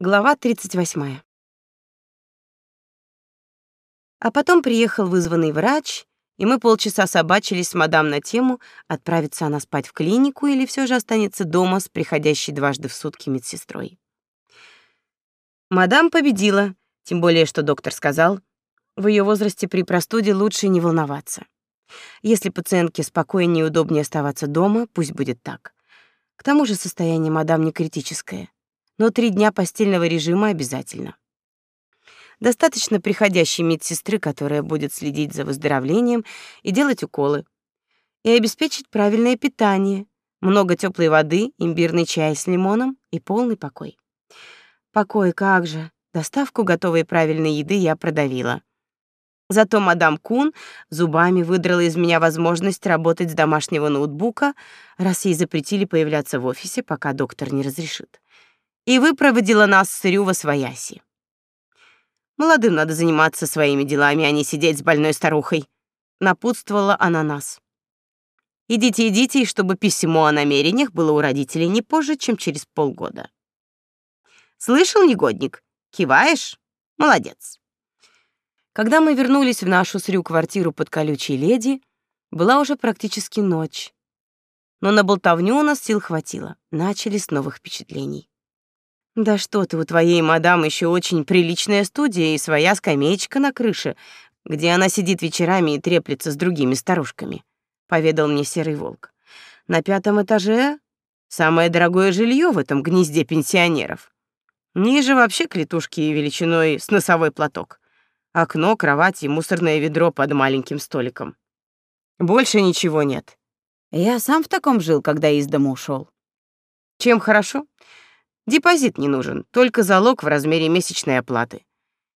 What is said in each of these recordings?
Глава 38. А потом приехал вызванный врач, и мы полчаса собачились с мадам на тему, отправится она спать в клинику или все же останется дома с приходящей дважды в сутки медсестрой. Мадам победила, тем более что доктор сказал, в ее возрасте при простуде лучше не волноваться. Если пациентке спокойнее и удобнее оставаться дома, пусть будет так. К тому же состояние мадам не критическое но три дня постельного режима обязательно. Достаточно приходящей медсестры, которая будет следить за выздоровлением и делать уколы, и обеспечить правильное питание, много теплой воды, имбирный чай с лимоном и полный покой. Покой как же. Доставку готовой правильной еды я продавила. Зато мадам Кун зубами выдрала из меня возможность работать с домашнего ноутбука, раз ей запретили появляться в офисе, пока доктор не разрешит и выпроводила нас с Рю во свояси. Молодым надо заниматься своими делами, а не сидеть с больной старухой, напутствовала она нас. Идите, идите, и чтобы письмо о намерениях было у родителей не позже, чем через полгода. Слышал, негодник? Киваешь? Молодец. Когда мы вернулись в нашу с Рю квартиру под колючей леди, была уже практически ночь. Но на болтовню у нас сил хватило. Начали с новых впечатлений. Да что ты, у твоей мадам еще очень приличная студия и своя скамеечка на крыше, где она сидит вечерами и треплется с другими старушками, поведал мне серый волк. На пятом этаже самое дорогое жилье в этом гнезде пенсионеров. Ниже вообще клетушки величиной с носовой платок. Окно, кровать и мусорное ведро под маленьким столиком. Больше ничего нет. Я сам в таком жил, когда из дома ушел. Чем хорошо? Депозит не нужен, только залог в размере месячной оплаты.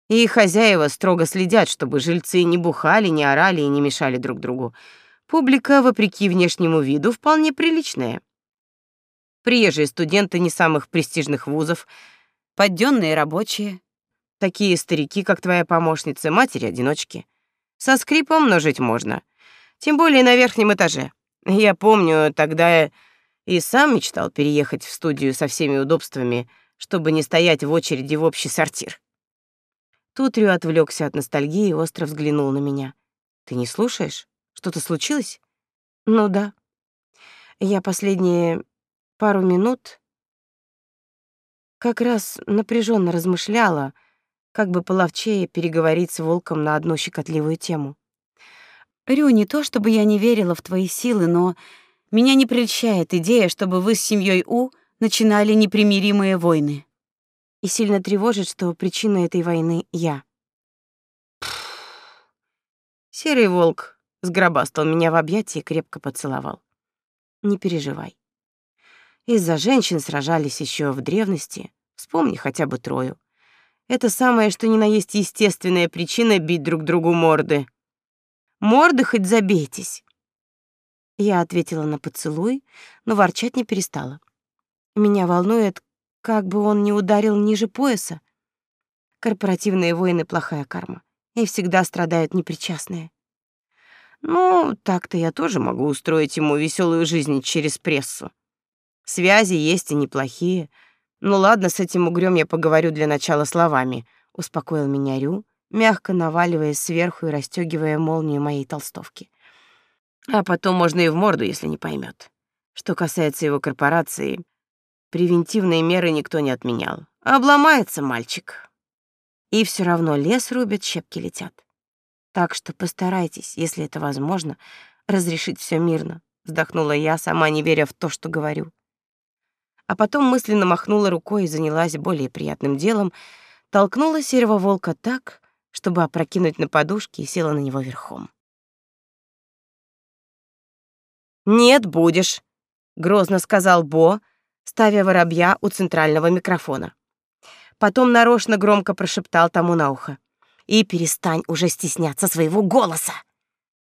И хозяева строго следят, чтобы жильцы не бухали, не орали и не мешали друг другу. Публика, вопреки внешнему виду, вполне приличная. Приезжие студенты не самых престижных вузов, поддённые рабочие, такие старики, как твоя помощница, матери-одиночки. Со скрипом, но жить можно. Тем более на верхнем этаже. Я помню, тогда и сам мечтал переехать в студию со всеми удобствами, чтобы не стоять в очереди в общий сортир. Тут Рю отвлекся от ностальгии и остро взглянул на меня. «Ты не слушаешь? Что-то случилось?» «Ну да. Я последние пару минут как раз напряженно размышляла, как бы половчее переговорить с волком на одну щекотливую тему. Рю, не то чтобы я не верила в твои силы, но меня не прельщает идея, чтобы вы с семьей У начинали непримиримые войны. И сильно тревожит, что причина этой войны я. Серый волк сгробастал меня в объятия и крепко поцеловал. Не переживай. Из-за женщин сражались еще в древности. Вспомни хотя бы Трою. Это самое, что ни на есть естественная причина бить друг другу морды. Морды хоть забейтесь. Я ответила на поцелуй, но ворчать не перестала. Меня волнует, как бы он не ударил ниже пояса. Корпоративные войны — плохая карма, и всегда страдают непричастные. Ну, так-то я тоже могу устроить ему веселую жизнь через прессу. Связи есть и неплохие. Ну ладно, с этим угрём я поговорю для начала словами, успокоил меня Рю, мягко наваливаясь сверху и расстёгивая молнию моей толстовки. А потом можно и в морду, если не поймет. Что касается его корпорации, превентивные меры никто не отменял. Обломается мальчик. И все равно лес рубят, щепки летят. Так что постарайтесь, если это возможно, разрешить все мирно, вздохнула я, сама не веря в то, что говорю. А потом мысленно махнула рукой и занялась более приятным делом, толкнула серого волка так, чтобы опрокинуть на подушки и села на него верхом. «Нет, будешь», — грозно сказал Бо, ставя воробья у центрального микрофона. Потом нарочно громко прошептал тому на ухо. «И перестань уже стесняться своего голоса!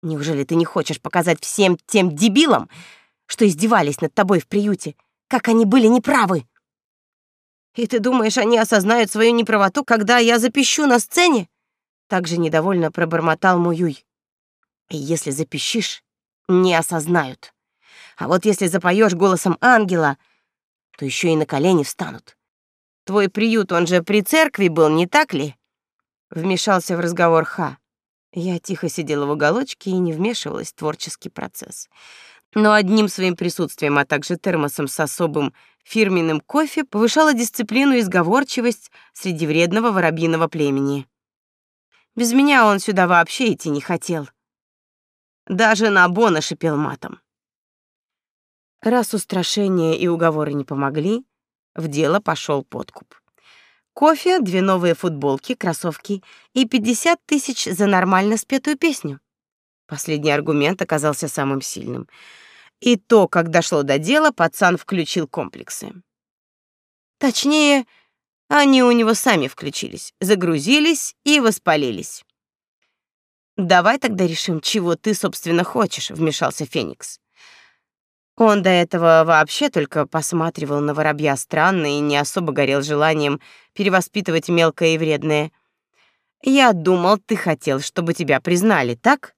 Неужели ты не хочешь показать всем тем дебилам, что издевались над тобой в приюте, как они были неправы? И ты думаешь, они осознают свою неправоту, когда я запищу на сцене?» Также недовольно пробормотал Муюй. «И если запищишь, не осознают. А вот если запоешь голосом ангела, то еще и на колени встанут. Твой приют, он же при церкви был, не так ли? Вмешался в разговор Ха. Я тихо сидела в уголочке и не вмешивалась в творческий процесс. Но одним своим присутствием, а также термосом с особым фирменным кофе повышала дисциплину и сговорчивость среди вредного воробьиного племени. Без меня он сюда вообще идти не хотел. Даже на Бона шипел матом. Раз устрашения и уговоры не помогли, в дело пошел подкуп. Кофе, две новые футболки, кроссовки и 50 тысяч за нормально спетую песню. Последний аргумент оказался самым сильным. И то, как дошло до дела, пацан включил комплексы. Точнее, они у него сами включились, загрузились и воспалились. «Давай тогда решим, чего ты, собственно, хочешь», — вмешался Феникс. Он до этого вообще только посматривал на воробья странно и не особо горел желанием перевоспитывать мелкое и вредное. «Я думал, ты хотел, чтобы тебя признали, так?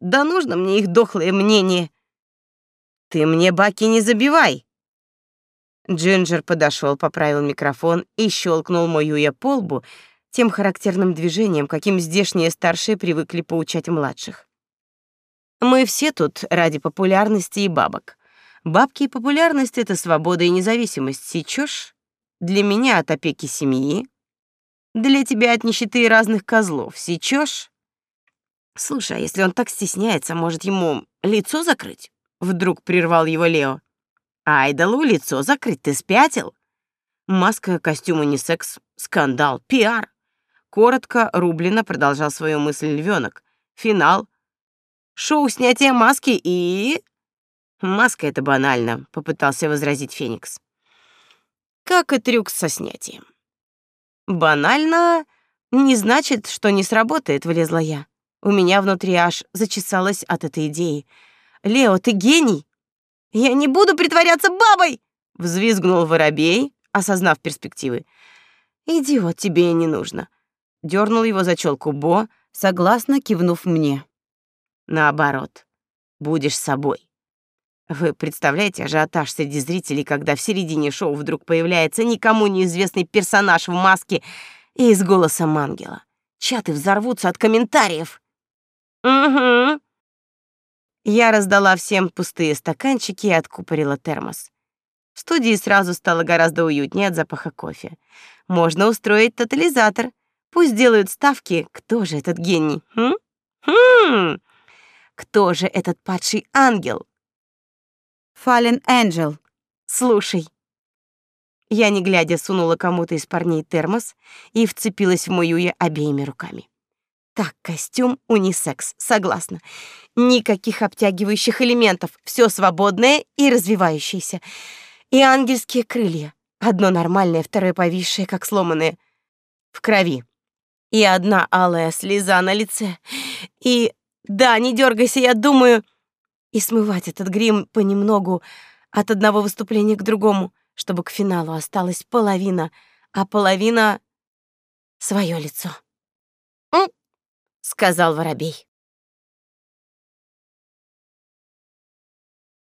Да нужно мне их дохлое мнение. Ты мне баки не забивай!» Джинджер подошел, поправил микрофон и щелкнул мою я по лбу тем характерным движением, каким здешние старшие привыкли поучать младших. Мы все тут ради популярности и бабок. Бабки и популярность — это свобода и независимость. Сечешь? Для меня от опеки семьи. Для тебя от нищеты и разных козлов. Сечешь? Слушай, а если он так стесняется, может, ему лицо закрыть? Вдруг прервал его Лео. Айдолу лицо закрыть, ты спятил? Маска, костюм унисекс, скандал, пиар. Коротко, рублено продолжал свою мысль львенок. Финал — Шоу снятия маски и... Маска — это банально, — попытался возразить Феникс. Как и трюк со снятием. Банально не значит, что не сработает, влезла я. У меня внутри аж зачесалось от этой идеи. Лео, ты гений. Я не буду притворяться бабой, взвизгнул воробей, осознав перспективы. Идиот, тебе и не нужно. Дёрнул его за челку Бо, согласно кивнув мне. Наоборот, будешь собой. Вы представляете ажиотаж среди зрителей, когда в середине шоу вдруг появляется никому неизвестный персонаж в маске и с голосом ангела. Чаты взорвутся от комментариев. Угу. Я раздала всем пустые стаканчики и откупорила термос. В студии сразу стало гораздо уютнее от запаха кофе. Можно устроить тотализатор. Пусть делают ставки, кто же этот гений. Хм? Хм. Кто же этот падший ангел? Fallen Angel. Слушай. Я, не глядя, сунула кому-то из парней термос и вцепилась в мою я обеими руками. Так, костюм унисекс, согласна. Никаких обтягивающих элементов, все свободное и развивающееся. И ангельские крылья. Одно нормальное, второе повисшее, как сломанное. В крови. И одна алая слеза на лице. И да, не дергайся, я думаю. И смывать этот грим понемногу от одного выступления к другому, чтобы к финалу осталась половина, а половина — свое лицо. «М!» — сказал воробей.